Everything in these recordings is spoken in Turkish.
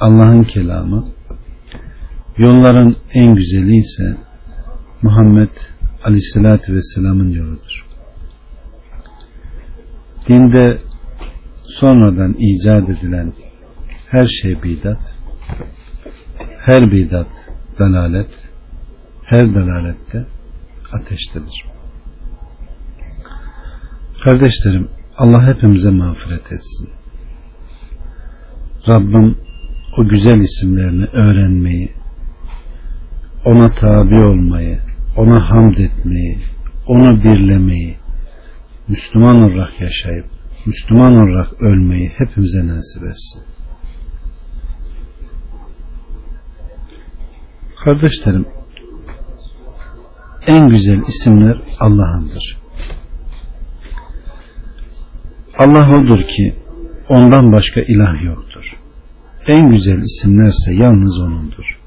Allah'ın kelamı, yolların en güzeli ise Muhammed Aleyhisselatü Vesselam'ın yoludur. Dinde sonradan icat edilen her şey bidat, her bidat dalalet, her dalalette ateştedir. Kardeşlerim, Allah hepimize mağfiret etsin. Rabbim o güzel isimlerini öğrenmeyi, ona tabi olmayı, ona hamd etmeyi, onu birlemeyi, Müslüman olarak yaşayıp, Müslüman olarak ölmeyi hepimize nasip etsin. Kardeşlerim, en güzel isimler Allah'ındır. Allah odur ki ondan başka ilah yoktur. En güzel isimlerse yalnız O'nundur.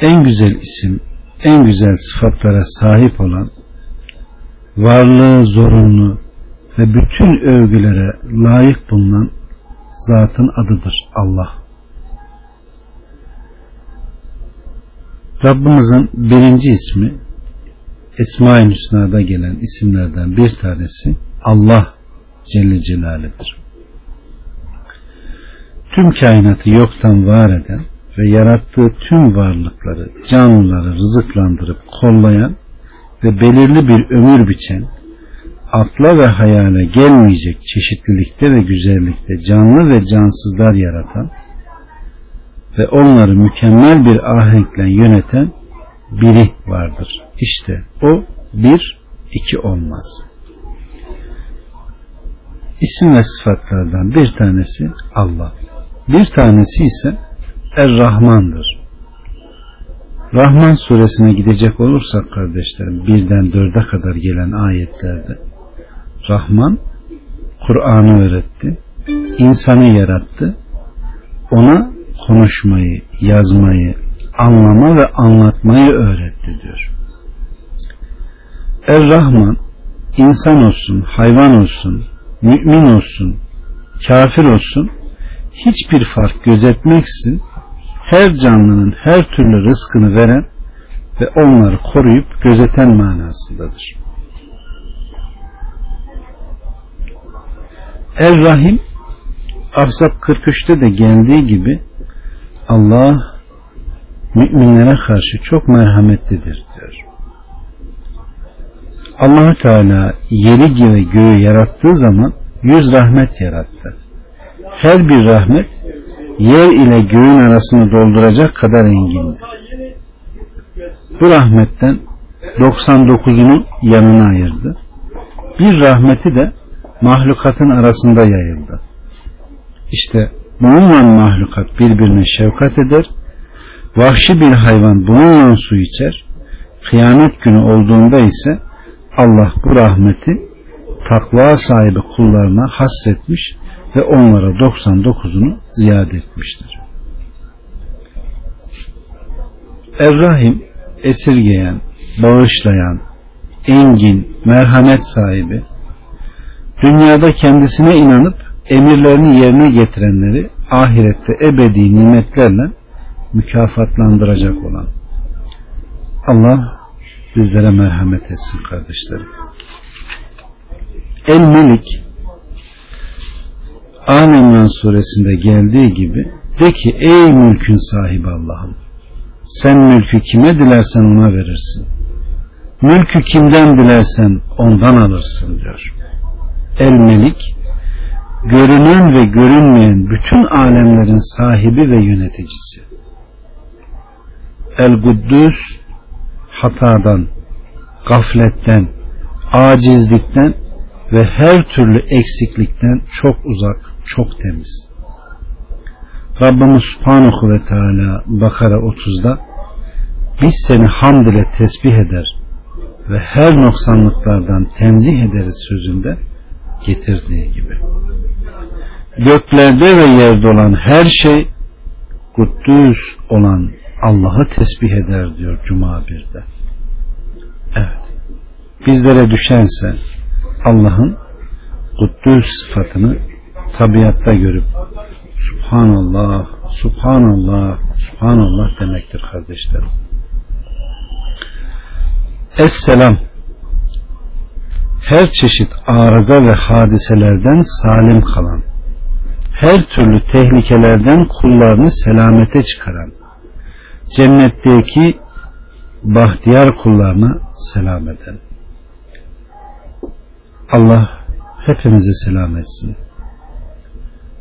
En güzel isim, en güzel sıfatlara sahip olan, varlığı zorunlu ve bütün övgülere layık bulunan zatın adıdır Allah. Rabbimizin birinci ismi Esma-i Hüsna'da gelen isimlerden bir tanesi Allah Celle Celaluhu'dur. Tüm kainatı yoktan var eden ve yarattığı tüm varlıkları, canlıları rızıklandırıp kollayan ve belirli bir ömür biçen, akla ve hayale gelmeyecek çeşitlilikte ve güzellikte canlı ve cansızlar yaratan ve onları mükemmel bir ahenkle yöneten biri vardır. İşte o bir, iki olmaz. İsim ve sıfatlardan bir tanesi Allah. Bir tanesi ise Er-Rahman'dır. Rahman suresine gidecek olursak kardeşlerim birden dörde kadar gelen ayetlerde Rahman Kur'an'ı öğretti, insanı yarattı, ona konuşmayı, yazmayı, anlama ve anlatmayı öğretti diyor. Er-Rahman insan olsun, hayvan olsun, mümin olsun, kafir olsun hiçbir fark gözetmeksizin her canlının her türlü rızkını veren ve onları koruyup gözeten manasındadır. Er-Rahim Ahzab 43'te de geldiği gibi Allah müminlere karşı çok merhametlidir diyor. Allahü Teala yeri ve göğü yarattığı zaman yüz rahmet yarattı. Her bir rahmet yer ile göğün arasını dolduracak kadar engindi. Bu rahmetten 99'unu yanına ayırdı. Bir rahmeti de mahlukatın arasında yayıldı. İşte bununla mahlukat birbirine şefkat eder. Vahşi bir hayvan bununla su içer. Kıyamet günü olduğunda ise Allah bu rahmeti takva sahibi kullarına hasretmiş ve onlara 99'unu ziyade etmiştir. Errahim esirgeyen, bağışlayan, engin, merhamet sahibi, dünyada kendisine inanıp emirlerini yerine getirenleri ahirette ebedi nimetlerle mükafatlandıracak olan Allah bizlere merhamet etsin kardeşlerim. El Melik Amenna suresinde geldiği gibi de ki ey mülkün sahibi Allah'ım sen mülkü kime dilersen ona verirsin. Mülkü kimden dilersen ondan alırsın diyor. El Melik görünen ve görünmeyen bütün alemlerin sahibi ve yöneticisi. El Guddüs hatadan, gafletten, acizlikten ve her türlü eksiklikten çok uzak, çok temiz. Rabbimiz Subhanahu ve Teala Bakara 30'da biz seni hamd ile tesbih eder ve her noksanlıklardan tenzih ederiz sözünde getirdiği gibi. Göklerde ve yerde olan her şey kuddüs olan Allah'ı tesbih eder diyor Cuma 1'de. Evet. Bizlere düşense Allah'ın kuddüs sıfatını tabiatta görüp Subhanallah, Subhanallah, Subhanallah demektir kardeşlerim. Esselam her çeşit arıza ve hadiselerden salim kalan, her türlü tehlikelerden kullarını selamete çıkaran, cennetteki bahtiyar kullarına selam eden. Allah hepimize selam etsin.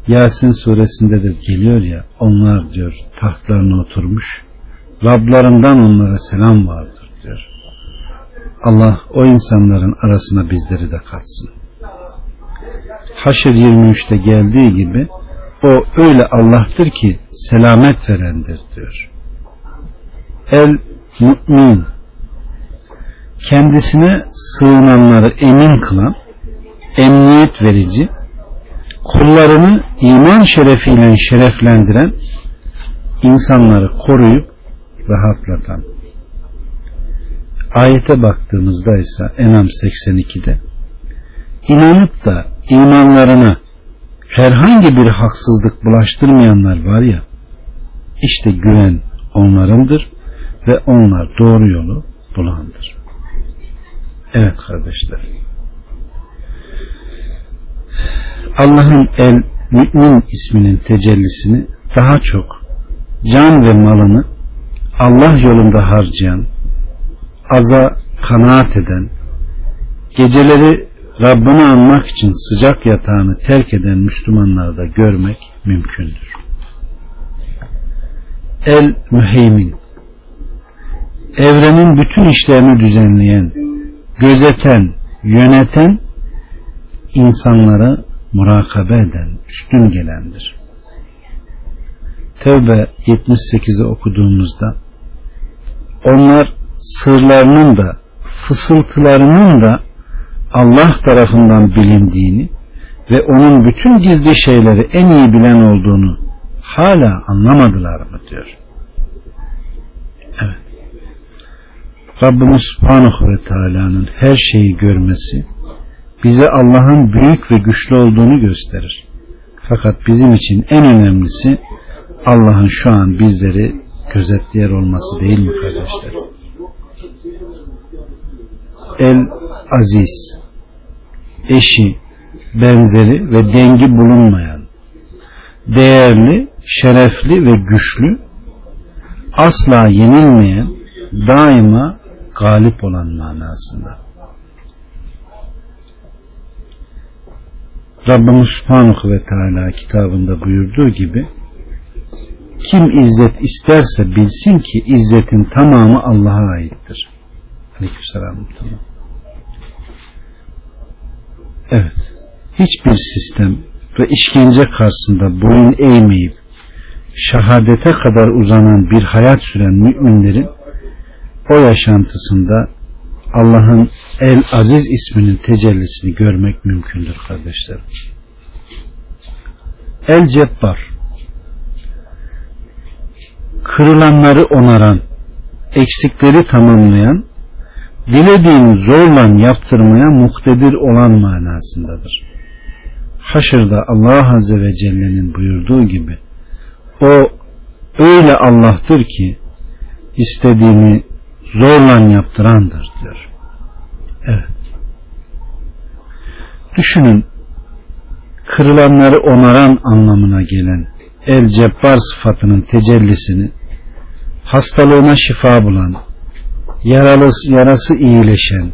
Yasin suresinde de geliyor ya onlar diyor tahtlarına oturmuş Rablarından onlara selam vardır diyor. Allah o insanların arasına bizleri de katsın. Haşr 23'te geldiği gibi o öyle Allah'tır ki selamet verendir diyor. El mümin kendisine sığınanları emin kılan emniyet verici kullarını iman şerefiyle şereflendiren insanları koruyup rahatlatan. Ayete baktığımızda ise Enam 82'de inanıp da imanlarına herhangi bir haksızlık bulaştırmayanlar var ya işte güven onlarındır ve onlar doğru yolu bulandır. Evet kardeşler. Allah'ın el mümin isminin tecellisini daha çok can ve malını Allah yolunda harcayan, aza kanaat eden, geceleri Rabbini anmak için sıcak yatağını terk eden Müslümanlarda görmek mümkündür. El müheymin evrenin bütün işlerini düzenleyen, gözeten, yöneten insanları murakabe eden, üstün gelendir. Tevbe 78'i okuduğumuzda onlar sırlarının da fısıltılarının da Allah tarafından bilindiğini ve onun bütün gizli şeyleri en iyi bilen olduğunu hala anlamadılar mı diyor. Evet. Rabbimiz Subhanahu ve Teala'nın her şeyi görmesi bize Allah'ın büyük ve güçlü olduğunu gösterir. Fakat bizim için en önemlisi Allah'ın şu an bizleri gözetleyen olması değil mi kardeşler? El Aziz eşi, benzeri ve dengi bulunmayan değerli, şerefli ve güçlü asla yenilmeyen daima galip olan manasında. Rabbimiz Subhanahu ve Teala kitabında buyurduğu gibi kim izzet isterse bilsin ki izzetin tamamı Allah'a aittir. Aleykümselam. Evet. Hiçbir sistem ve işkence karşısında boyun eğmeyip şehadete kadar uzanan bir hayat süren müminlerin o yaşantısında Allah'ın El Aziz isminin tecellisini görmek mümkündür kardeşlerim. El Cebbar kırılanları onaran, eksikleri tamamlayan, dilediğini zorla yaptırmaya muktedir olan manasındadır. Haşırda Allah Azze ve Celle'nin buyurduğu gibi o öyle Allah'tır ki istediğini zorla yaptırandır diyor. Evet. Düşünün kırılanları onaran anlamına gelen el cebbar sıfatının tecellisini hastalığına şifa bulan yaralı, yarası iyileşen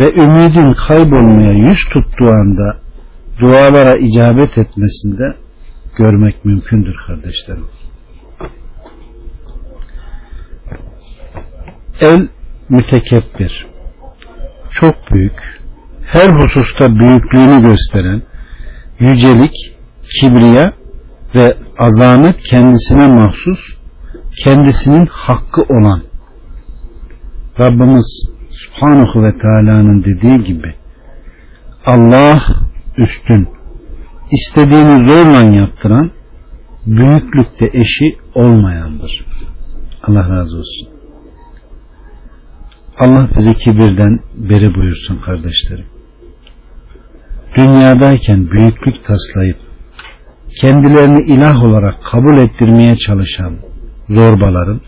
ve ümidin kaybolmaya yüz tuttuğu anda dualara icabet etmesinde görmek mümkündür kardeşlerim. El mütekebbir çok büyük her hususta büyüklüğünü gösteren yücelik, kibriya ve azamet kendisine mahsus, kendisinin hakkı olan Rabbimiz Subhanahu ve Teala'nın dediği gibi Allah üstün, istediğini zorla yaptıran, büyüklükte eşi olmayandır. Allah razı olsun. Allah bizi kibirden beri buyursun kardeşlerim. Dünyadayken büyüklük taslayıp kendilerini ilah olarak kabul ettirmeye çalışan zorbaların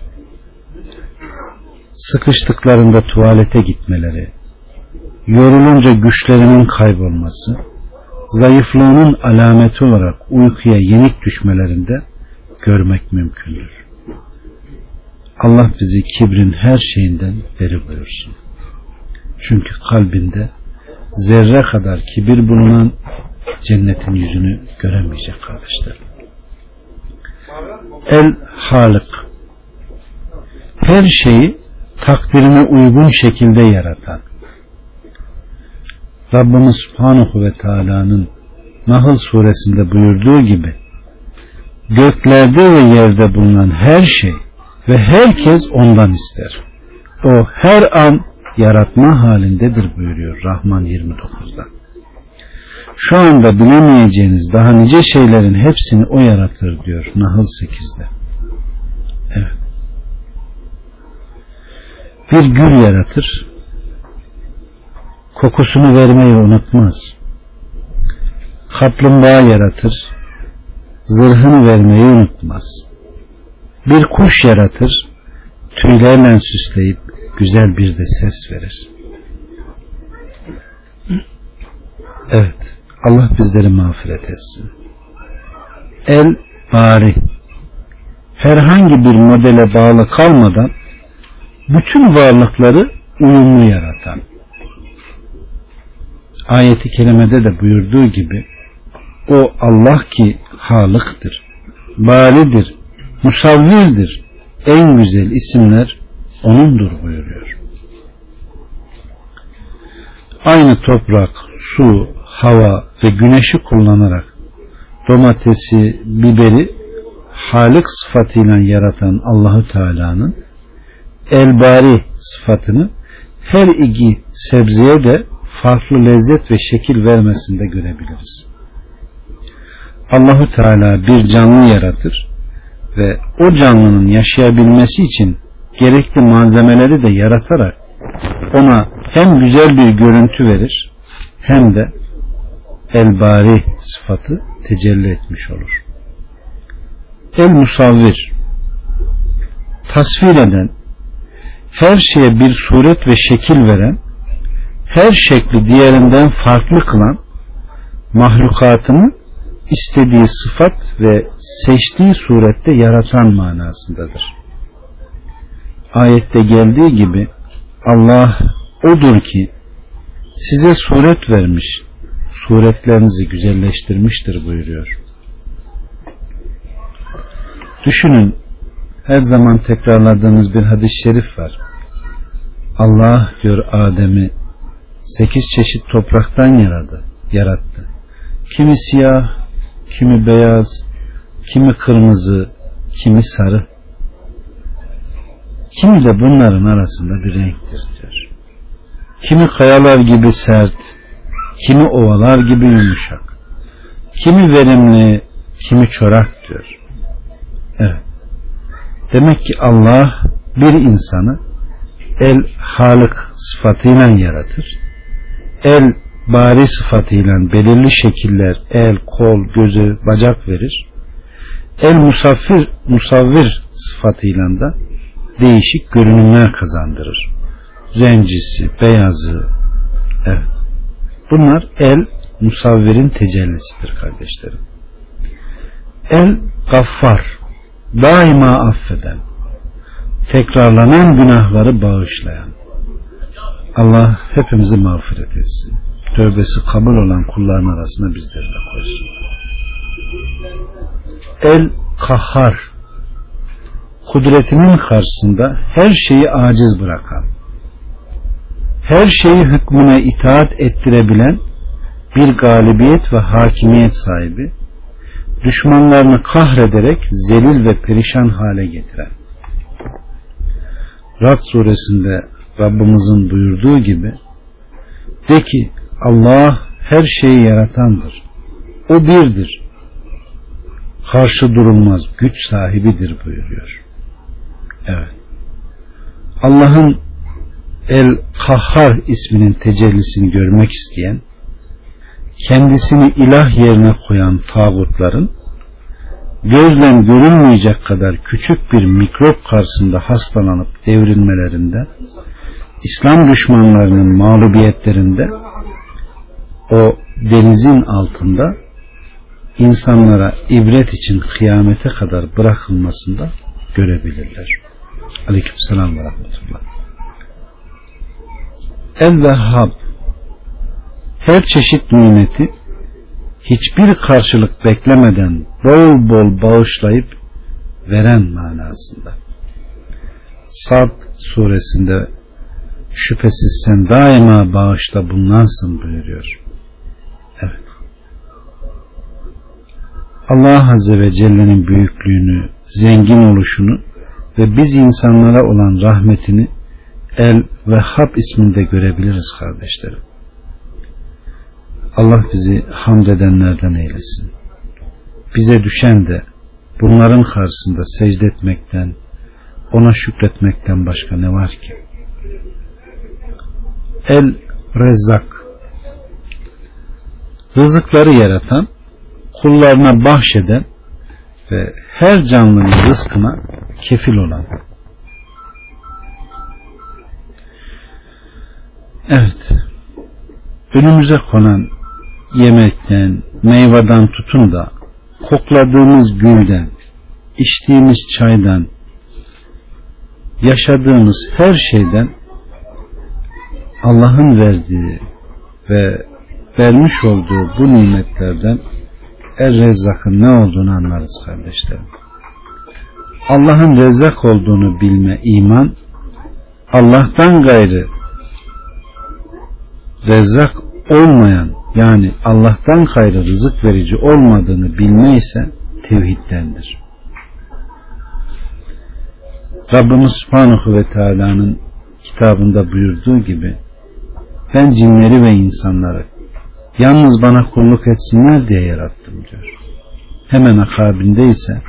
sıkıştıklarında tuvalete gitmeleri, yorulunca güçlerinin kaybolması, zayıflığının alameti olarak uykuya yenik düşmelerinde görmek mümkündür. Allah bizi kibrin her şeyinden beri buyursun. Çünkü kalbinde zerre kadar kibir bulunan cennetin yüzünü göremeyecek kardeşler. El Halık her şeyi takdirine uygun şekilde yaratan Rabbimiz Subhanahu ve Teala'nın Nahl suresinde buyurduğu gibi göklerde ve yerde bulunan her şey ve herkes ondan ister. O her an yaratma halindedir buyuruyor Rahman 29'da. Şu anda bilemeyeceğiniz daha nice şeylerin hepsini o yaratır diyor Nahl 8'de. Evet. Bir gül yaratır, kokusunu vermeyi unutmaz. Kaplumbağa yaratır, zırhını vermeyi unutmaz. Bir kuş yaratır, tüylerle süsleyip güzel bir de ses verir. Evet, Allah bizleri mağfiret etsin. El bari herhangi bir modele bağlı kalmadan bütün varlıkları uyumlu yaratan. Ayeti kerimede de buyurduğu gibi o Allah ki halıktır, baridir, musavvirdir. En güzel isimler O'nundur buyuruyor. Aynı toprak, su, hava ve güneşi kullanarak domatesi, biberi Halik sıfatıyla yaratan Allahu Teala'nın elbari sıfatını her iki sebzeye de farklı lezzet ve şekil vermesinde görebiliriz. Allahu Teala bir canlı yaratır ve o canlının yaşayabilmesi için gerekli malzemeleri de yaratarak ona hem güzel bir görüntü verir hem de elbari sıfatı tecelli etmiş olur. El musavvir tasvir eden her şeye bir suret ve şekil veren her şekli diğerinden farklı kılan mahlukatını istediği sıfat ve seçtiği surette yaratan manasındadır. Ayette geldiği gibi Allah odur ki size suret vermiş, suretlerinizi güzelleştirmiştir buyuruyor. Düşünün her zaman tekrarladığımız bir hadis-i şerif var. Allah diyor Adem'i sekiz çeşit topraktan yaradı, yarattı. Kimi siyah, kimi beyaz, kimi kırmızı, kimi sarı. Kimi de bunların arasında bir renktir diyor. Kimi kayalar gibi sert, kimi ovalar gibi yumuşak, kimi verimli, kimi çorak diyor. Evet. Demek ki Allah bir insanı el halık sıfatıyla yaratır. El bari sıfatıyla belirli şekiller el, kol, gözü, bacak verir. El musafir, musavvir sıfatıyla da değişik görünümler kazandırır. Zencisi, beyazı, evet. Bunlar el musavvirin tecellisidir kardeşlerim. El gaffar, daima affeden, tekrarlanan günahları bağışlayan. Allah hepimizi mağfiret etsin. Tövbesi kabul olan kulların arasına bizleri de koysun. El kahhar kudretinin karşısında her şeyi aciz bırakan her şeyi hükmüne itaat ettirebilen bir galibiyet ve hakimiyet sahibi, düşmanlarını kahrederek zelil ve perişan hale getiren. Rad suresinde Rabbimizin buyurduğu gibi de ki Allah her şeyi yaratandır. O birdir. Karşı durulmaz güç sahibidir buyuruyor. Evet. Allah'ın El Kahhar isminin tecellisini görmek isteyen, kendisini ilah yerine koyan tağutların, gözlen görünmeyecek kadar küçük bir mikrop karşısında hastalanıp devrilmelerinde, İslam düşmanlarının mağlubiyetlerinde, o denizin altında insanlara ibret için kıyamete kadar bırakılmasında görebilirler. Aleyküm selam ve rahmetullah. El-Vehhab her çeşit nimeti hiçbir karşılık beklemeden bol bol bağışlayıp veren manasında. Sad suresinde şüphesiz sen daima bağışta bulunansın buyuruyor. Evet. Allah Azze ve Celle'nin büyüklüğünü, zengin oluşunu ve biz insanlara olan rahmetini El Vehhab isminde görebiliriz kardeşlerim. Allah bizi hamd edenlerden eylesin. Bize düşen de bunların karşısında secde etmekten, ona şükretmekten başka ne var ki? El Rezzak Rızıkları yaratan, kullarına bahşeden ve her canlının rızkına kefil olan. Evet. Önümüze konan yemekten, meyveden tutun da kokladığımız gülden, içtiğimiz çaydan, yaşadığımız her şeyden Allah'ın verdiği ve vermiş olduğu bu nimetlerden Er Rezzak'ın ne olduğunu anlarız kardeşlerim. Allah'ın rezzak olduğunu bilme iman, Allah'tan gayrı rezzak olmayan yani Allah'tan gayrı rızık verici olmadığını bilme ise tevhiddendir. Rabbimiz Subhanahu ve Teala'nın kitabında buyurduğu gibi ben cinleri ve insanları yalnız bana kulluk etsinler diye yarattım diyor. Hemen akabinde ise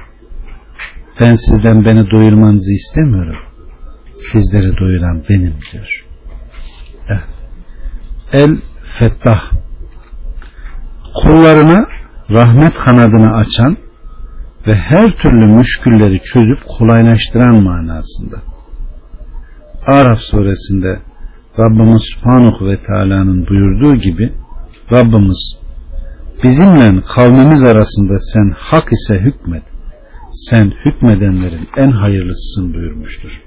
ben sizden beni doyurmanızı istemiyorum. Sizleri doyuran benim diyor. El Fettah kullarına rahmet kanadını açan ve her türlü müşkülleri çözüp kolaylaştıran manasında. Araf suresinde Rabbimiz Subhanahu ve Teala'nın buyurduğu gibi Rabbimiz bizimle kavmimiz arasında sen hak ise hükmet sen hükmedenlerin en hayırlısısın buyurmuştur.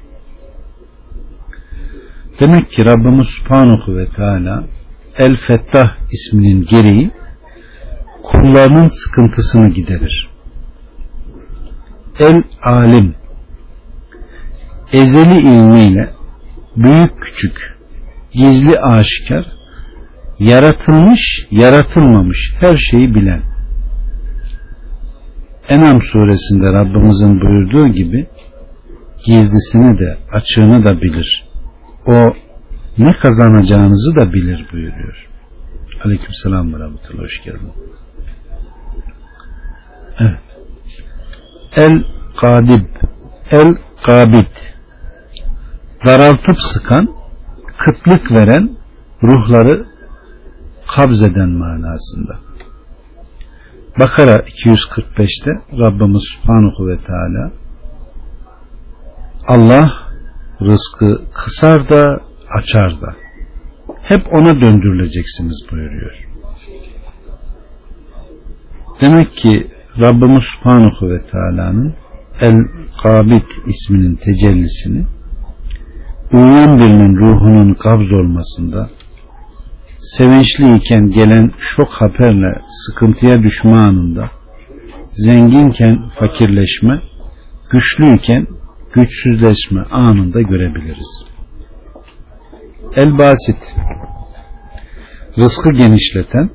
Demek ki Rabbimiz Subhanahu ve Teala El Fettah isminin gereği kullarının sıkıntısını giderir. El Alim ezeli ilmiyle büyük küçük gizli aşikar yaratılmış yaratılmamış her şeyi bilen Enam suresinde Rabbimizin buyurduğu gibi gizlisini de açığını da bilir. O ne kazanacağınızı da bilir buyuruyor. Aleyküm selam ve rahmetullah. Hoş geldin. Evet. El kadib El kabid daraltıp sıkan kıtlık veren ruhları kabzeden manasında. Bakara 245'te Rabbimiz Subhanahu ve Teala Allah rızkı kısar da açar da hep ona döndürüleceksiniz buyuruyor. Demek ki Rabbimiz Subhanahu ve Teala'nın El Kabit isminin tecellisini uyuyan birinin ruhunun kabz olmasında sevinçliyken gelen şok haberle sıkıntıya düşme anında zenginken fakirleşme güçlüyken güçsüzleşme anında görebiliriz. El basit rızkı genişleten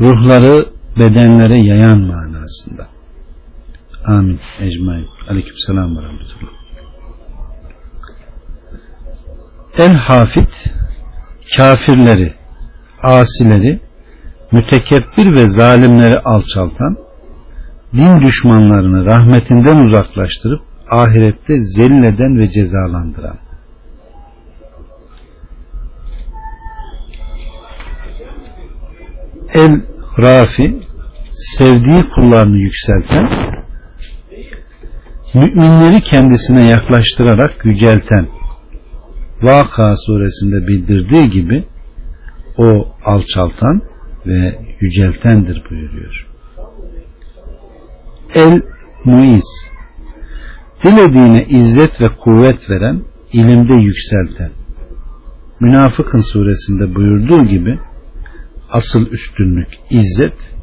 ruhları bedenlere yayan manasında. Amin. Ecmain. Aleyküm selam ve rahmetullah. El hafit kafirleri, asileri, mütekebbir ve zalimleri alçaltan, din düşmanlarını rahmetinden uzaklaştırıp ahirette zelil ve cezalandıran. El Rafi sevdiği kullarını yükselten müminleri kendisine yaklaştırarak yücelten Vaka suresinde bildirdiği gibi o alçaltan ve yüceltendir buyuruyor. El Muiz dilediğine izzet ve kuvvet veren, ilimde yükselten. Münafıkın suresinde buyurduğu gibi asıl üstünlük, izzet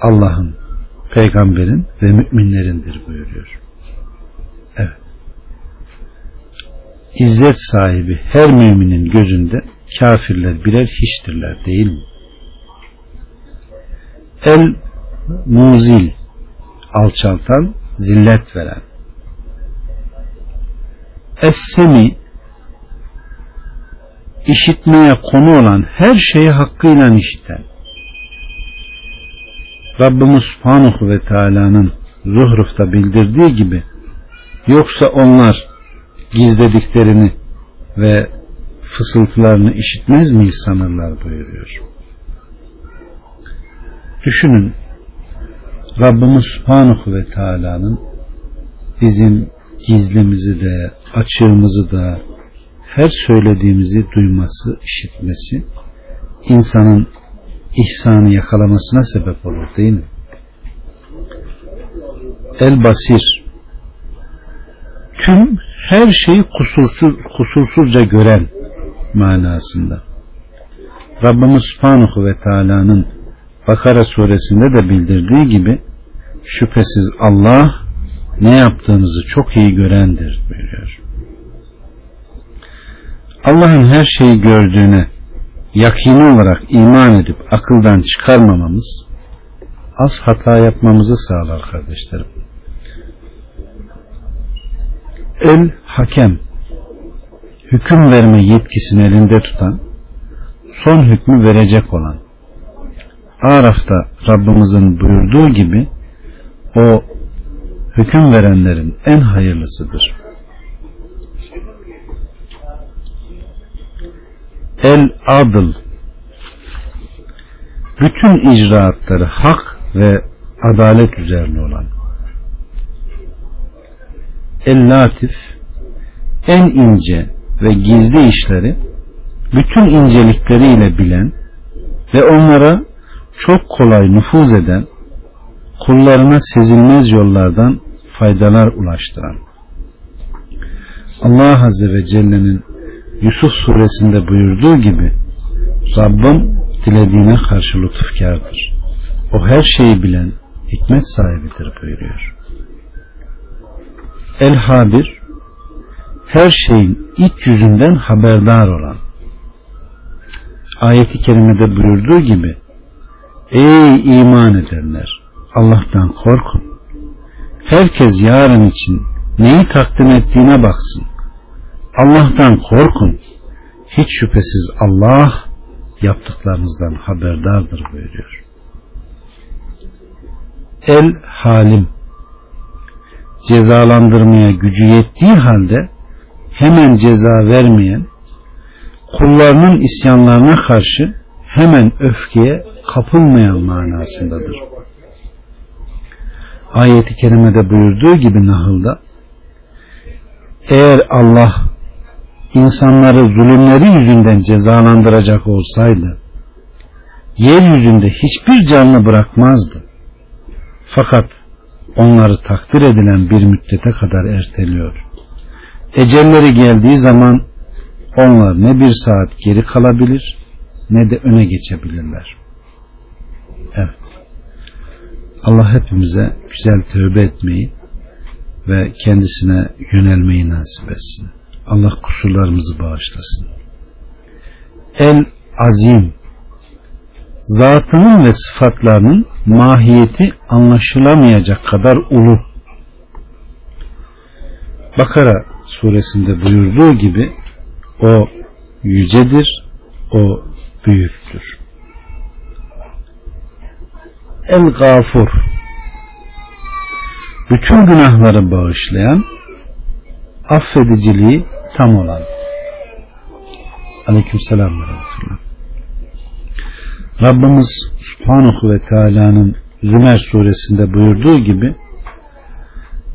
Allah'ın, peygamberin ve müminlerindir buyuruyor. Evet. İzzet sahibi her müminin gözünde kafirler birer hiçtirler değil mi? El muzil alçaltan, zillet veren. Es-semi işitmeye konu olan her şeyi hakkıyla işiten Rabbimiz Subhanahu ve Teala'nın Zuhruf'ta bildirdiği gibi yoksa onlar gizlediklerini ve fısıltılarını işitmez miyiz sanırlar buyuruyor. Düşünün Rabbimiz Subhanahu ve Teala'nın bizim gizlimizi de açığımızı da her söylediğimizi duyması, işitmesi insanın ihsanı yakalamasına sebep olur değil mi? El Basir tüm her şeyi kusursuz, kusursuzca gören manasında. Rabbimiz Subhanahu ve Teala'nın Bakara suresinde de bildirdiği gibi şüphesiz Allah ne yaptığınızı çok iyi görendir buyuruyor. Allah'ın her şeyi gördüğüne yakini olarak iman edip akıldan çıkarmamamız az hata yapmamızı sağlar kardeşlerim. El hakem. Hüküm verme yetkisini elinde tutan son hükmü verecek olan. Araf'ta Rabbimizin buyurduğu gibi o hüküm verenlerin en hayırlısıdır. El adıl bütün icraatları hak ve adalet üzerine olan El latif en ince ve gizli işleri bütün incelikleriyle bilen ve onlara çok kolay nüfuz eden kullarına sezilmez yollardan faydalar ulaştıran Allah Azze ve Celle'nin Yusuf suresinde buyurduğu gibi Rabbim dilediğine karşı lütufkardır. O her şeyi bilen hikmet sahibidir buyuruyor. El Habir her şeyin iç yüzünden haberdar olan. Ayeti kerimede buyurduğu gibi ey iman edenler Allah'tan korkun. Herkes yarın için neyi takdim ettiğine baksın. Allah'tan korkun. Hiç şüphesiz Allah yaptıklarınızdan haberdardır buyuruyor. El Halim cezalandırmaya gücü yettiği halde hemen ceza vermeyen, kullarının isyanlarına karşı hemen öfkeye kapılmayan manasındadır. Ayeti kerimede buyurduğu gibi Nahıl'da eğer Allah insanları zulümleri yüzünden cezalandıracak olsaydı yeryüzünde hiçbir canlı bırakmazdı. Fakat onları takdir edilen bir müddete kadar erteliyor. Ecelleri geldiği zaman onlar ne bir saat geri kalabilir ne de öne geçebilirler. Evet. Allah hepimize güzel tövbe etmeyi ve kendisine yönelmeyi nasip etsin. Allah kusurlarımızı bağışlasın. El Azim zatının ve sıfatlarının mahiyeti anlaşılamayacak kadar ulu. Bakara suresinde buyurduğu gibi o yücedir, o büyüktür. El Gafur bütün günahları bağışlayan affediciliği tam olan Aleyküm selam ve Rabbimiz Subhanahu ve Teala'nın Zümer suresinde buyurduğu gibi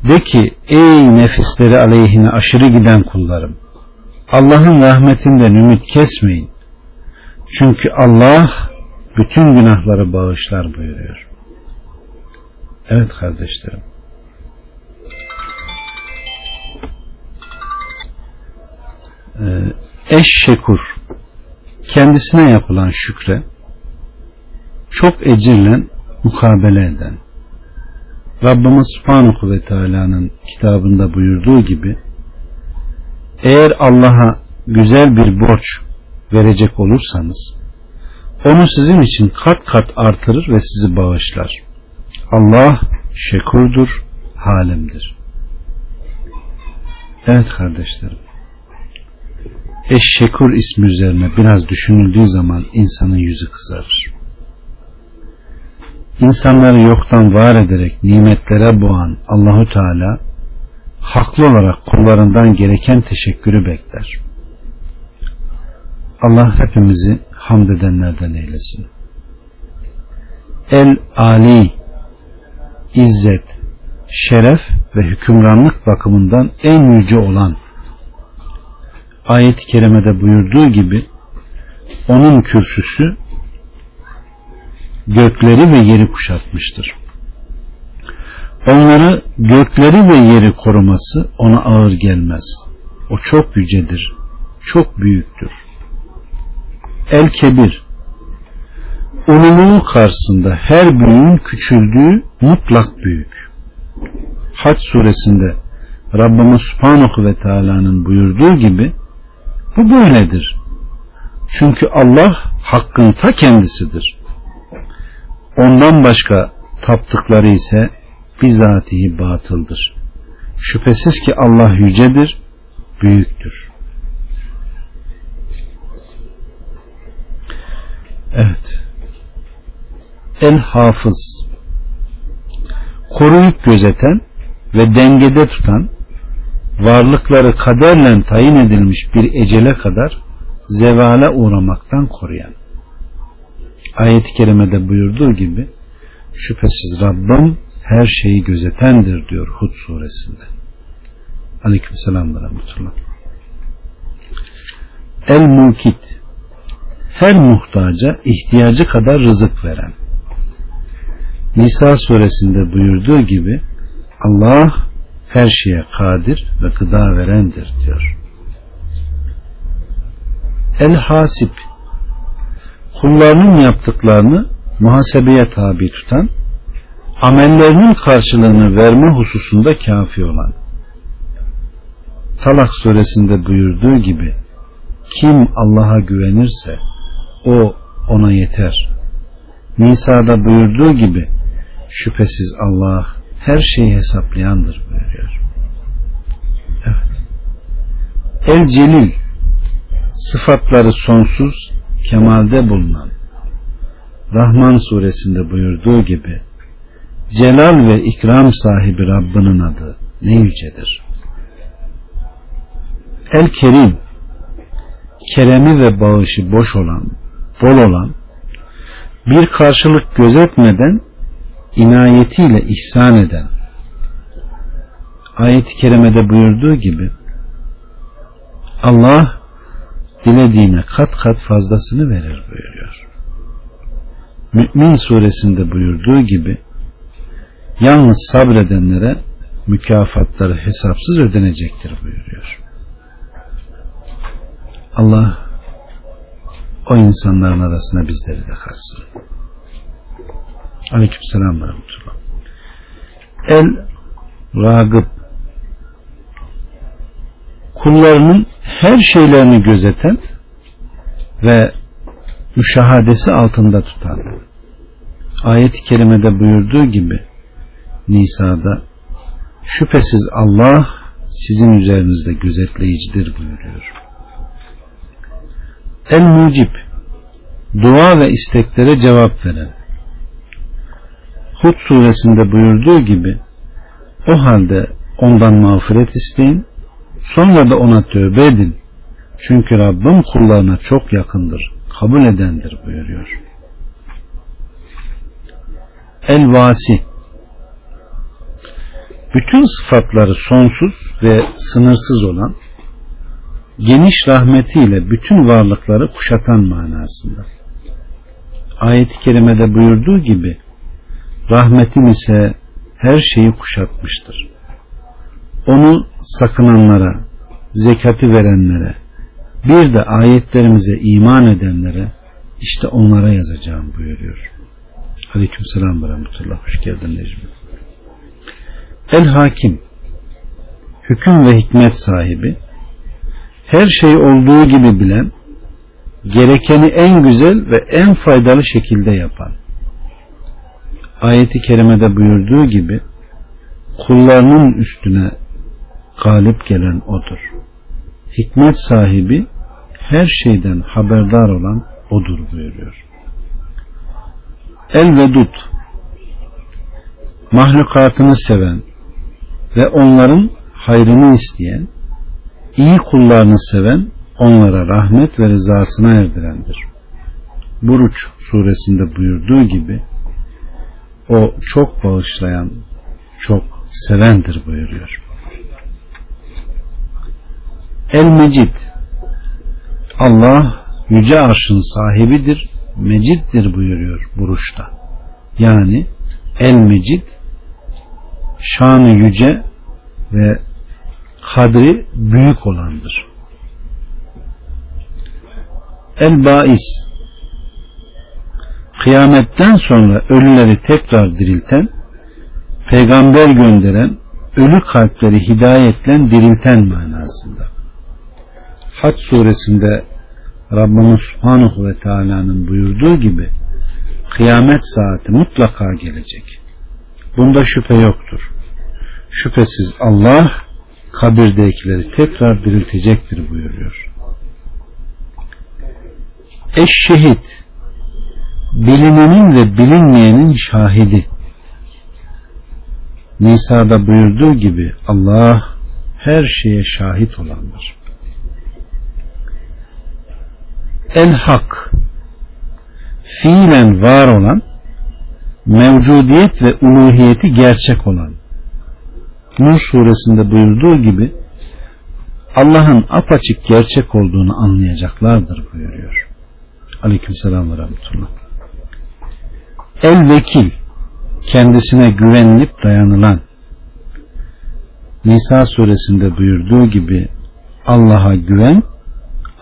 de ki ey nefisleri aleyhine aşırı giden kullarım Allah'ın rahmetinden ümit kesmeyin. Çünkü Allah bütün günahları bağışlar buyuruyor. Evet kardeşlerim. Ee, eş şekur kendisine yapılan şükre çok ecirle mukabele eden Rabbimiz Subhanahu ve Teala'nın kitabında buyurduğu gibi eğer Allah'a güzel bir borç verecek olursanız onu sizin için kat kat artırır ve sizi bağışlar. Allah şekurdur, halimdir. Evet kardeşlerim. Eşşekur ismi üzerine biraz düşünüldüğü zaman insanın yüzü kızarır. İnsanları yoktan var ederek nimetlere boğan Allahu Teala haklı olarak kullarından gereken teşekkürü bekler. Allah hepimizi hamd edenlerden eylesin. El Ali İzzet, şeref ve hükümranlık bakımından en yüce olan ayet-i kerimede buyurduğu gibi onun kürsüsü gökleri ve yeri kuşatmıştır. Onları gökleri ve yeri koruması ona ağır gelmez. O çok yücedir, çok büyüktür. El Kebir Ululuğu karşısında her büyüğün küçüldüğü mutlak büyük. Haç suresinde Rabbimiz Subhanahu ve Teala'nın buyurduğu gibi bu böyledir. Çünkü Allah hakkın ta kendisidir. Ondan başka taptıkları ise bizatihi batıldır. Şüphesiz ki Allah yücedir, büyüktür. Evet. El hafız koruyup gözeten ve dengede tutan varlıkları kaderle tayin edilmiş bir ecele kadar zevale uğramaktan koruyan. Ayet-i kerimede buyurduğu gibi şüphesiz Rabbim her şeyi gözetendir diyor Hud suresinde. Aleyküm selam ve rahmetullah. El mukit her muhtaca ihtiyacı kadar rızık veren. Nisa suresinde buyurduğu gibi Allah her şeye kadir ve gıda verendir diyor. El hasip kullarının yaptıklarını muhasebeye tabi tutan amellerinin karşılığını verme hususunda kafi olan Talak suresinde buyurduğu gibi kim Allah'a güvenirse o ona yeter. Nisa'da buyurduğu gibi şüphesiz Allah her şeyi hesaplayandır buyuruyor. Evet. El Celil sıfatları sonsuz kemalde bulunan Rahman suresinde buyurduğu gibi celal ve ikram sahibi Rabbinin adı ne yücedir. El Kerim keremi ve bağışı boş olan, bol olan, bir karşılık gözetmeden inayetiyle ihsan eden ayet-i kerimede buyurduğu gibi Allah dilediğine kat kat fazlasını verir buyuruyor. Mü'min suresinde buyurduğu gibi yalnız sabredenlere mükafatları hesapsız ödenecektir buyuruyor. Allah o insanların arasına bizleri de katsın. Aleyküm selam ve rahmetullah. El ragıp kullarının her şeylerini gözeten ve müşahadesi altında tutan. Ayet-i kerimede buyurduğu gibi Nisa'da şüphesiz Allah sizin üzerinizde gözetleyicidir buyuruyor. El-Mucib dua ve isteklere cevap veren Hud suresinde buyurduğu gibi o halde ondan mağfiret isteyin sonra da ona tövbe edin çünkü Rabbim kullarına çok yakındır kabul edendir buyuruyor. El-Vasi bütün sıfatları sonsuz ve sınırsız olan geniş rahmetiyle bütün varlıkları kuşatan manasında. Ayet-i kerimede buyurduğu gibi rahmetim ise her şeyi kuşatmıştır. Onu sakınanlara, zekati verenlere, bir de ayetlerimize iman edenlere işte onlara yazacağım buyuruyor. Aleyküm selam ve rahmetullah. Hoş geldin Necmi. El Hakim hüküm ve hikmet sahibi her şey olduğu gibi bilen gerekeni en güzel ve en faydalı şekilde yapan ayeti kerimede buyurduğu gibi kullarının üstüne galip gelen odur. Hikmet sahibi her şeyden haberdar olan odur buyuruyor. El Vedud mahlukatını seven ve onların hayrını isteyen iyi kullarını seven onlara rahmet ve rızasına erdirendir. Buruç suresinde buyurduğu gibi o çok bağışlayan, çok sevendir buyuruyor. El Mecid Allah yüce arşın sahibidir, meciddir buyuruyor Buruş'ta. Yani El Mecid şanı yüce ve kadri büyük olandır. El Bais kıyametten sonra ölüleri tekrar dirilten, peygamber gönderen, ölü kalpleri hidayetle dirilten manasında. Hac suresinde Rabbimiz Subhanahu ve Teala'nın buyurduğu gibi kıyamet saati mutlaka gelecek. Bunda şüphe yoktur. Şüphesiz Allah kabirdekileri tekrar diriltecektir buyuruyor. Eşşehit bilinenin ve bilinmeyenin şahidi. Nisa'da buyurduğu gibi Allah her şeye şahit olandır. El Hak fiilen var olan mevcudiyet ve uluhiyeti gerçek olan Nur suresinde buyurduğu gibi Allah'ın apaçık gerçek olduğunu anlayacaklardır buyuruyor. Aleyküm selam ve rahmetullah. El vekil kendisine güvenilip dayanılan Nisa suresinde buyurduğu gibi Allah'a güven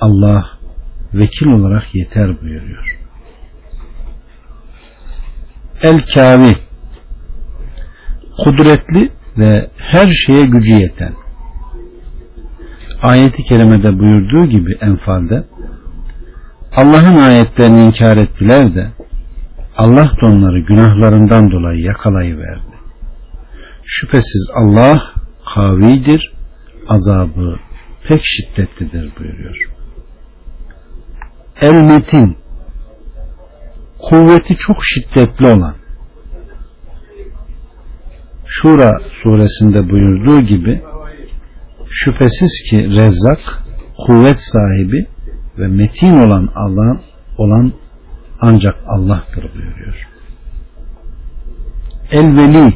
Allah vekil olarak yeter buyuruyor. El kavi kudretli ve her şeye gücü yeten ayeti kerimede buyurduğu gibi enfalde Allah'ın ayetlerini inkar ettiler de Allah da onları günahlarından dolayı yakalayıverdi. Şüphesiz Allah kavidir, azabı pek şiddetlidir buyuruyor. El metin kuvveti çok şiddetli olan Şura suresinde buyurduğu gibi şüphesiz ki Rezzak kuvvet sahibi ve metin olan Allah olan ancak Allah'tır buyuruyor. El veli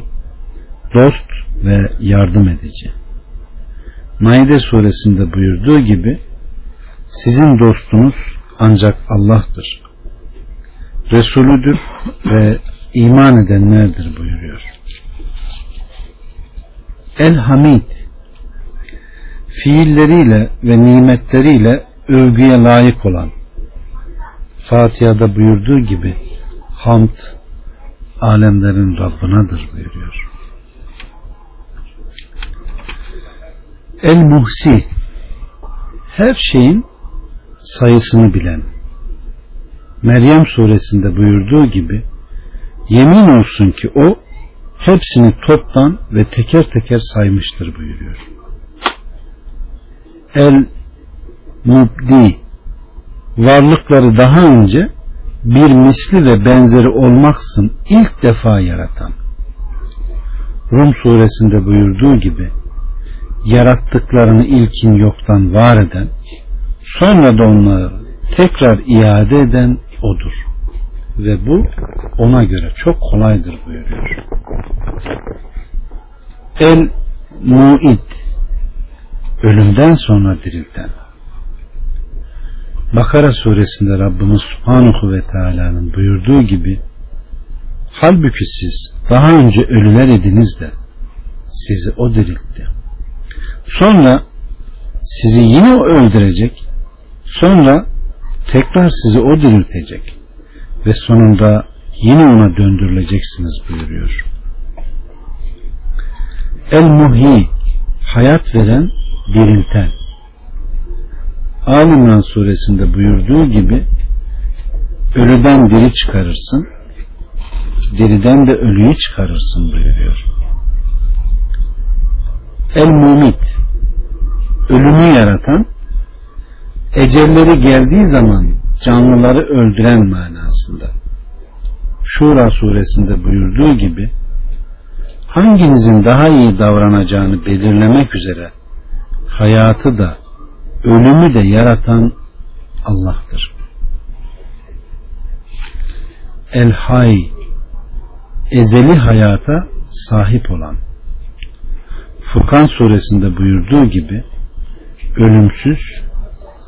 dost ve yardım edici. Maide suresinde buyurduğu gibi sizin dostunuz ancak Allah'tır. Resulüdür ve iman edenlerdir buyuruyor. El Hamid fiilleriyle ve nimetleriyle övgüye layık olan Fatiha'da buyurduğu gibi hamd alemlerin Rabbinadır buyuruyor. El Muhsi her şeyin sayısını bilen Meryem suresinde buyurduğu gibi yemin olsun ki o hepsini toptan ve teker teker saymıştır buyuruyor. El Mubdi varlıkları daha önce bir misli ve benzeri olmaksın ilk defa yaratan Rum suresinde buyurduğu gibi yarattıklarını ilkin yoktan var eden sonra da onları tekrar iade eden odur. Ve bu ona göre çok kolaydır buyuruyor. El muid ölümden sonra dirilten. Bakara suresinde Rabbimiz Subhanahu ve Teala'nın buyurduğu gibi halbuki siz daha önce ölüler idiniz de sizi o diriltti. Sonra sizi yine o öldürecek sonra tekrar sizi o diriltecek ve sonunda yine ona döndürüleceksiniz buyuruyor. El muhi hayat veren dirilten Ali suresinde buyurduğu gibi ölüden diri çıkarırsın diriden de ölüyü çıkarırsın buyuruyor. El mumit ölümü yaratan ecelleri geldiği zaman canlıları öldüren manasında. Şura suresinde buyurduğu gibi hanginizin daha iyi davranacağını belirlemek üzere hayatı da ölümü de yaratan Allah'tır. El Hay ezeli hayata sahip olan Furkan suresinde buyurduğu gibi ölümsüz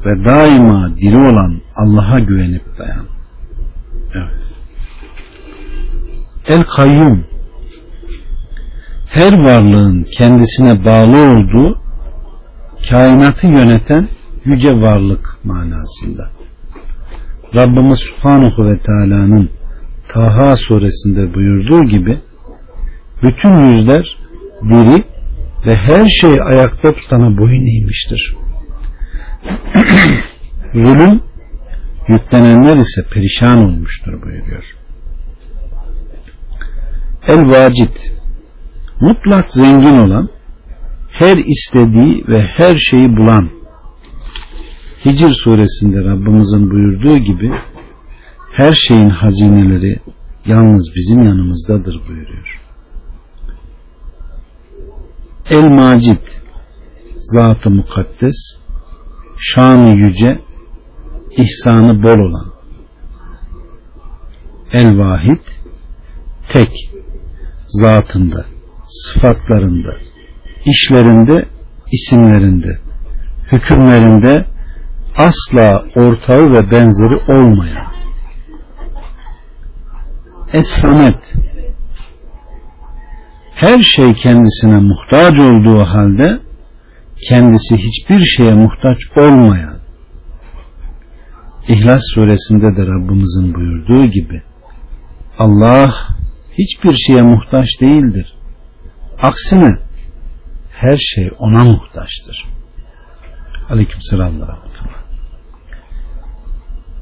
ve daima diri olan Allah'a güvenip dayan. Evet. El Kayyum her varlığın kendisine bağlı olduğu kainatı yöneten yüce varlık manasında. Rabbimiz Subhanahu ve Teala'nın Taha suresinde buyurduğu gibi bütün yüzler diri ve her şey ayakta tutana boyun eğmiştir. Zulüm yüklenenler ise perişan olmuştur buyuruyor. El vacit mutlak zengin olan her istediği ve her şeyi bulan Hicr suresinde Rabbimizin buyurduğu gibi her şeyin hazineleri yalnız bizim yanımızdadır buyuruyor. El Macid zatı mukaddes şanı yüce ihsanı bol olan. El Vahid tek zatında sıfatlarında işlerinde isimlerinde hükümlerinde asla ortağı ve benzeri olmayan. Es-Samet her şey kendisine muhtaç olduğu halde kendisi hiçbir şeye muhtaç olmayan İhlas suresinde de Rabbimizin buyurduğu gibi Allah hiçbir şeye muhtaç değildir. Aksine her şey ona muhtaçtır. Aleyküm selam ve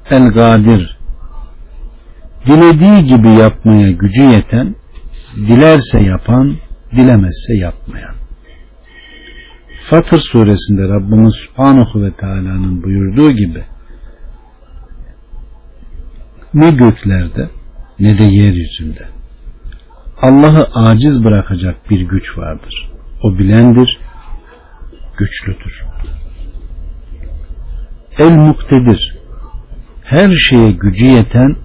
El Gadir dilediği gibi yapmaya gücü yeten dilerse yapan dilemezse yapmayan Fatır suresinde Rabbimiz Subhanahu ve Teala'nın buyurduğu gibi ne göklerde ne de yeryüzünde Allah'ı aciz bırakacak bir güç vardır. O bilendir, güçlüdür. El muktedir her şeye gücü yeten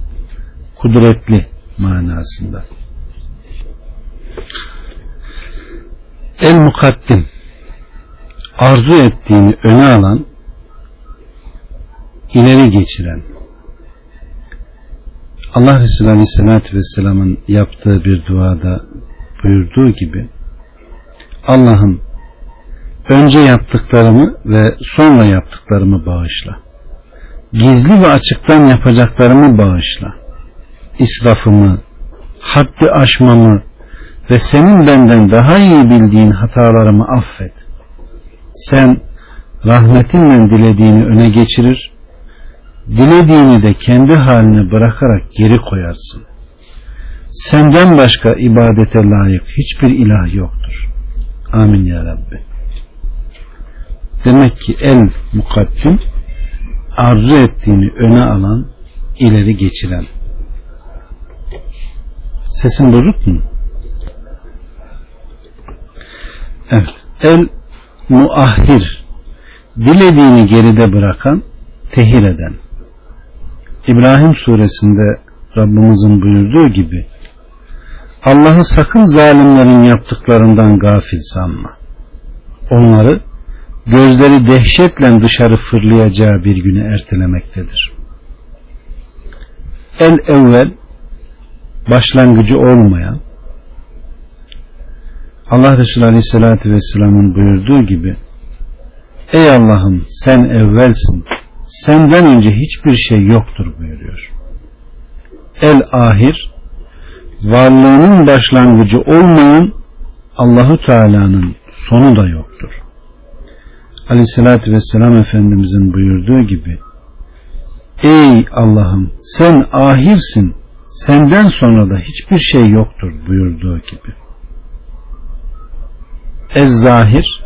kudretli manasında. El mukaddim arzu ettiğini öne alan ileri geçiren Allah Resulü Aleyhisselatü Vesselam'ın yaptığı bir duada buyurduğu gibi Allah'ım önce yaptıklarımı ve sonra yaptıklarımı bağışla. Gizli ve açıktan yapacaklarımı bağışla. İsrafımı, haddi aşmamı ve senin benden daha iyi bildiğin hatalarımı affet. Sen rahmetinle dilediğini öne geçirir, dilediğini de kendi haline bırakarak geri koyarsın. Senden başka ibadete layık hiçbir ilah yoktur. Amin ya Rabbi. Demek ki el mukaddim arzu ettiğini öne alan, ileri geçiren. Sesin bozuk mu? Evet. El muahhir dilediğini geride bırakan, tehir eden. İbrahim suresinde Rabbimizin buyurduğu gibi Allah'ı sakın zalimlerin yaptıklarından gafil sanma. Onları gözleri dehşetle dışarı fırlayacağı bir güne ertelemektedir. El evvel başlangıcı olmayan Allah Resulü Aleyhisselatü Vesselam'ın buyurduğu gibi Ey Allah'ım sen evvelsin senden önce hiçbir şey yoktur buyuruyor. El ahir varlığının başlangıcı olmayan Allahu Teala'nın sonu da yoktur. Aleyhissalatü Vesselam Efendimizin buyurduğu gibi Ey Allah'ım sen ahirsin senden sonra da hiçbir şey yoktur buyurduğu gibi. Ez-Zahir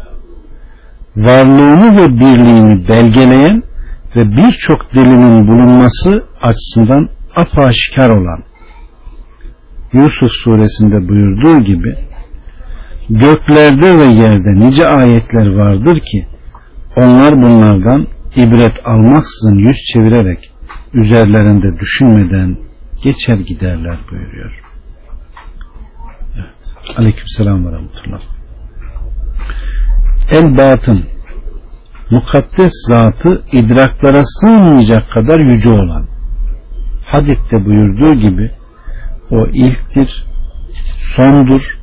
varlığını ve birliğini belgeleyen ve birçok delinin bulunması açısından apaşikar olan Yusuf suresinde buyurduğu gibi göklerde ve yerde nice ayetler vardır ki onlar bunlardan ibret almaksızın yüz çevirerek üzerlerinde düşünmeden geçer giderler buyuruyor. Evet. Aleyküm selam ve rahmetullah. El batın mukaddes zatı idraklara sığmayacak kadar yüce olan hadiste buyurduğu gibi o ilktir, sondur,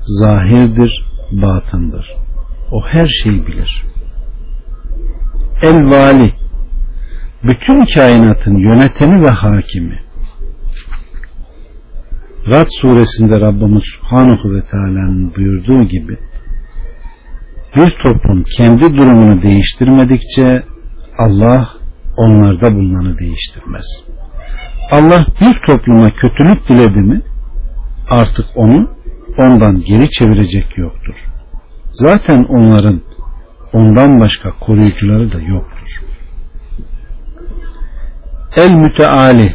zahirdir, batındır. O her şeyi bilir. El vali bütün kainatın yöneteni ve hakimi. Rad suresinde Rabbimiz Subhanahu ve Teala'nın buyurduğu gibi bir toplum kendi durumunu değiştirmedikçe Allah onlarda bulunanı değiştirmez. Allah bir topluma kötülük diledi mi artık onu ondan geri çevirecek yoktur. Zaten onların ondan başka koruyucuları da yoktur. El müteali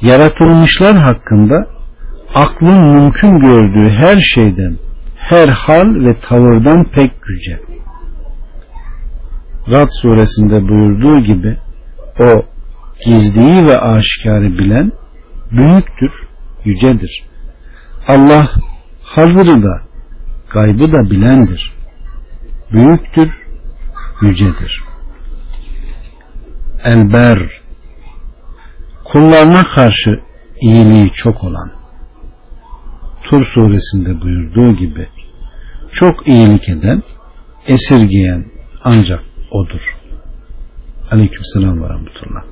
yaratılmışlar hakkında aklın mümkün gördüğü her şeyden her hal ve tavırdan pek yüce. Rad suresinde buyurduğu gibi o gizliyi ve aşikarı bilen büyüktür, yücedir. Allah hazırı da gaybı da bilendir. Büyüktür, yücedir. Elber kullarına karşı iyiliği çok olan Tur suresinde buyurduğu gibi çok iyilik eden, esirgeyen ancak odur. Aleyküm selam ve rahmetullah.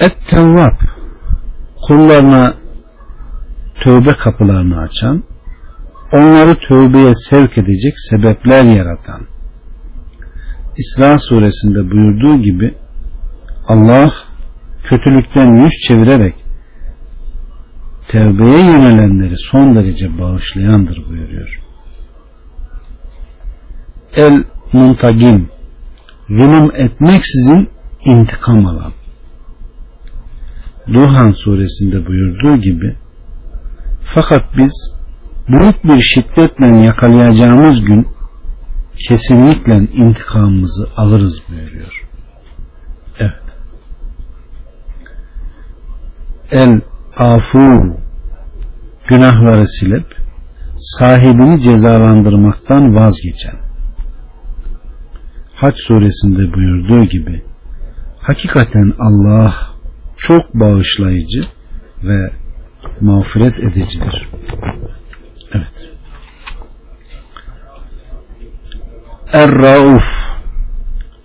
Et-Tevvab kullarına tövbe kapılarını açan, onları tövbeye sevk edecek sebepler yaratan. İsra suresinde buyurduğu gibi Allah kötülükten yüz çevirerek tevbeye yönelenleri son derece bağışlayandır buyuruyor. El muntagim zulüm etmeksizin intikam alan. Duhan suresinde buyurduğu gibi fakat biz büyük bir şiddetle yakalayacağımız gün kesinlikle intikamımızı alırız buyuruyor. Evet. El afur günahları silip sahibini cezalandırmaktan vazgeçen Haç suresinde buyurduğu gibi hakikaten Allah çok bağışlayıcı ve mağfiret edicidir. Evet. Er-Rauf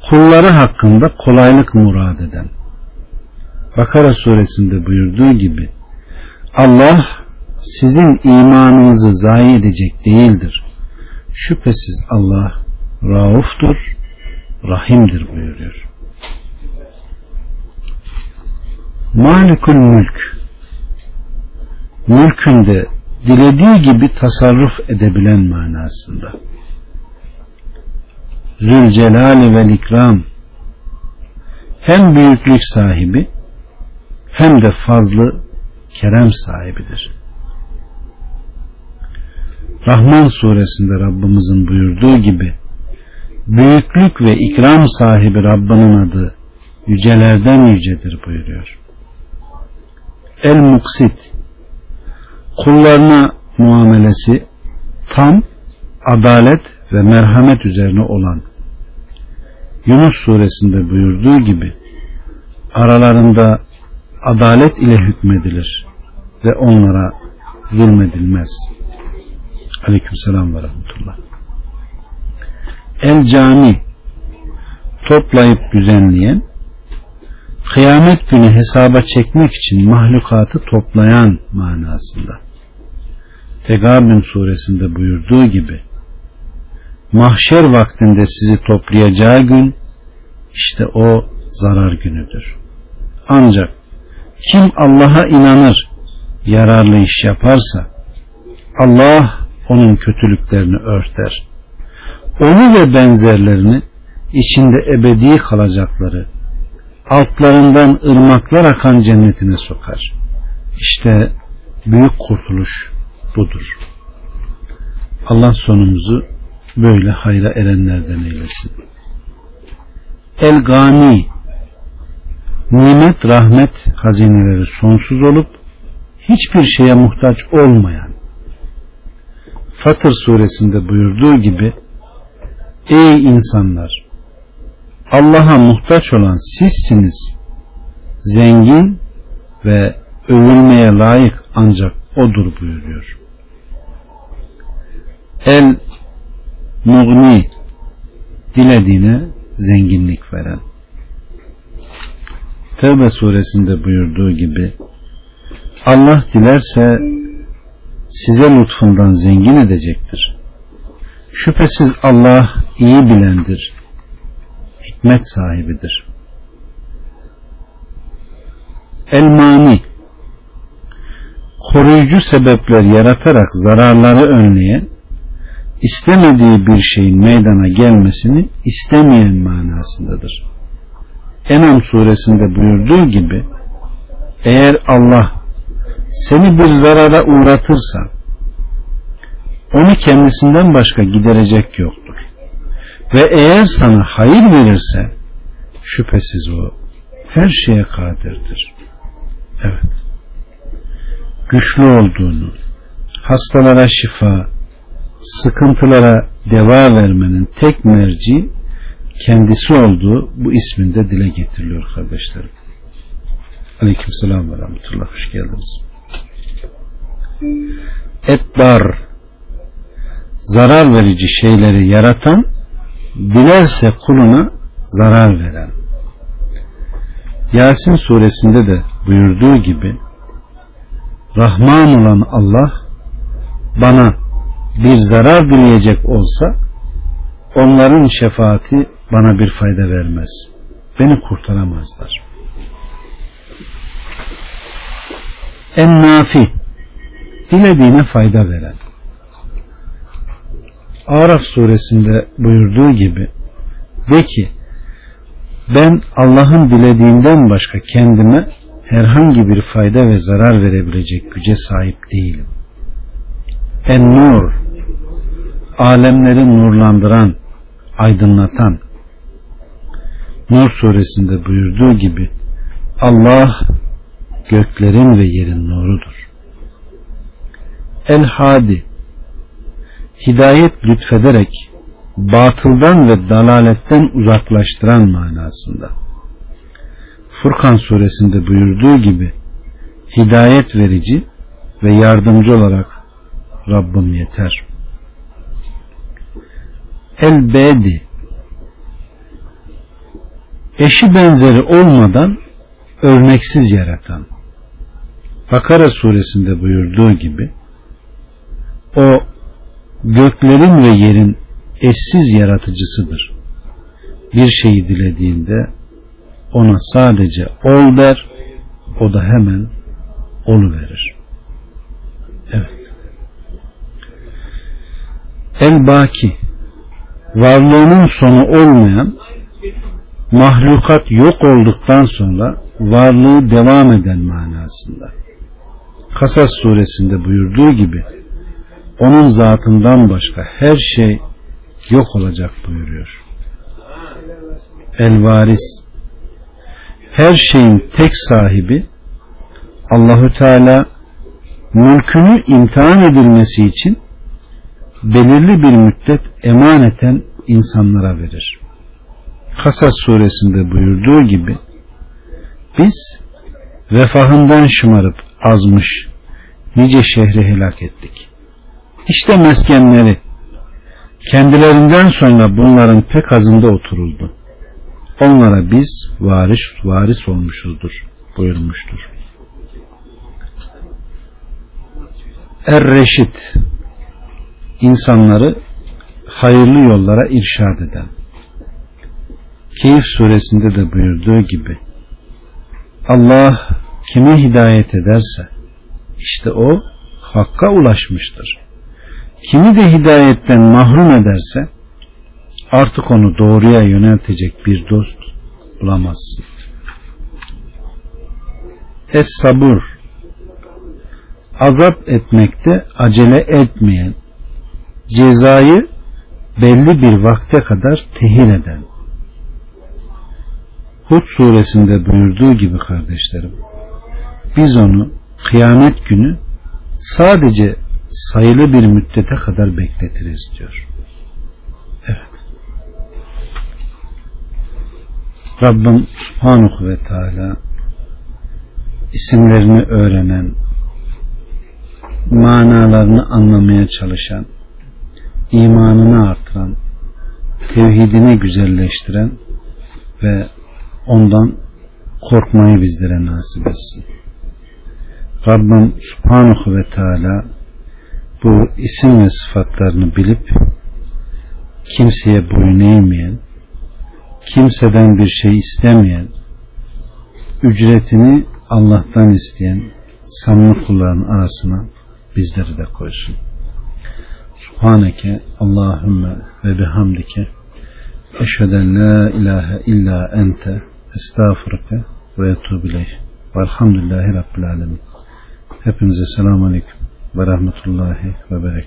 kulları hakkında kolaylık murad eden Bakara suresinde buyurduğu gibi Allah sizin imanınızı zayi edecek değildir. Şüphesiz Allah rauftur, rahimdir buyuruyor. Malikül mülk mülkünde dilediği gibi tasarruf edebilen manasında. Zülcelali ve ikram hem büyüklük sahibi hem de fazlı kerem sahibidir. Rahman suresinde Rabbimizin buyurduğu gibi büyüklük ve ikram sahibi Rabbinin adı yücelerden yücedir buyuruyor. El Muksit kullarına muamelesi tam adalet ve merhamet üzerine olan Yunus suresinde buyurduğu gibi aralarında adalet ile hükmedilir ve onlara zulmedilmez. Aleyküm selam ve rahmetullah. El cami toplayıp düzenleyen kıyamet günü hesaba çekmek için mahlukatı toplayan manasında. Tegabün suresinde buyurduğu gibi mahşer vaktinde sizi toplayacağı gün işte o zarar günüdür. Ancak kim Allah'a inanır, yararlı iş yaparsa Allah onun kötülüklerini örter. Onu ve benzerlerini içinde ebedi kalacakları altlarından ırmaklar akan cennetine sokar. İşte büyük kurtuluş budur. Allah sonumuzu böyle hayra erenlerden eylesin. El Gani nimet rahmet hazineleri sonsuz olup hiçbir şeye muhtaç olmayan Fatır suresinde buyurduğu gibi Ey insanlar Allah'a muhtaç olan sizsiniz. Zengin ve övülmeye layık ancak odur buyuruyor. El mugni dilediğine zenginlik veren. Tevbe suresinde buyurduğu gibi Allah dilerse size lütfundan zengin edecektir. Şüphesiz Allah iyi bilendir, hikmet sahibidir. Elmani koruyucu sebepler yaratarak zararları önleyen istemediği bir şeyin meydana gelmesini istemeyen manasındadır. Enam suresinde buyurduğu gibi eğer Allah seni bir zarara uğratırsa onu kendisinden başka giderecek yoktur. Ve eğer sana hayır verirse şüphesiz o her şeye kadirdir. Evet. Güçlü olduğunu, hastalara şifa, sıkıntılara deva vermenin tek merci kendisi olduğu bu isminde dile getiriliyor kardeşlerim. Aleyküm selam ve rahmetullah. Hoş geldiniz. Etbar zarar verici şeyleri yaratan dilerse kuluna zarar veren. Yasin suresinde de buyurduğu gibi Rahman olan Allah bana bir zarar dileyecek olsa onların şefaati bana bir fayda vermez. Beni kurtaramazlar. En nafi dilediğine fayda veren. Araf suresinde buyurduğu gibi de ki ben Allah'ın dilediğinden başka kendime herhangi bir fayda ve zarar verebilecek güce sahip değilim. En-Nur alemleri nurlandıran, aydınlatan Nur suresinde buyurduğu gibi Allah göklerin ve yerin nurudur. El-Hadi hidayet lütfederek batıldan ve dalaletten uzaklaştıran manasında. Furkan suresinde buyurduğu gibi hidayet verici ve yardımcı olarak Rabbim yeter. El-Bedi eşi benzeri olmadan örneksiz yaratan Bakara suresinde buyurduğu gibi o göklerin ve yerin eşsiz yaratıcısıdır. Bir şeyi dilediğinde ona sadece ol der o da hemen olu verir. Evet. El Baki varlığının sonu olmayan mahlukat yok olduktan sonra varlığı devam eden manasında. Kasas suresinde buyurduğu gibi onun zatından başka her şey yok olacak buyuruyor. El varis her şeyin tek sahibi Allahü Teala mülkünü imtihan edilmesi için belirli bir müddet emaneten insanlara verir. Kasas suresinde buyurduğu gibi biz refahından şımarıp azmış nice şehri helak ettik. İşte meskenleri kendilerinden sonra bunların pek azında oturuldu. Onlara biz varis, varis olmuşuzdur buyurmuştur. Er-Reşit insanları hayırlı yollara irşad eden. Keyif suresinde de buyurduğu gibi Allah kime hidayet ederse işte o hakka ulaşmıştır. Kimi de hidayetten mahrum ederse artık onu doğruya yöneltecek bir dost bulamazsın. Es sabur azap etmekte acele etmeyen cezayı belli bir vakte kadar tehir eden Hud suresinde buyurduğu gibi kardeşlerim biz onu kıyamet günü sadece sayılı bir müddete kadar bekletiriz diyor. Evet. Rabbim Subhanahu ve Teala isimlerini öğrenen, manalarını anlamaya çalışan, imanını artıran, tevhidini güzelleştiren ve ondan korkmayı bizlere nasip etsin. Rabbim Subhanahu ve Teala bu isim ve sıfatlarını bilip kimseye boyun eğmeyen, kimseden bir şey istemeyen, ücretini Allah'tan isteyen samimi kulların arasına bizleri de koysun. Subhaneke Allahümme ve bihamdike eşheden la ilahe illa ente estağfurke ve etubileyh velhamdülillahi rabbil alemin hepinize selamun aleyküm ve rahmetullahi ve berekat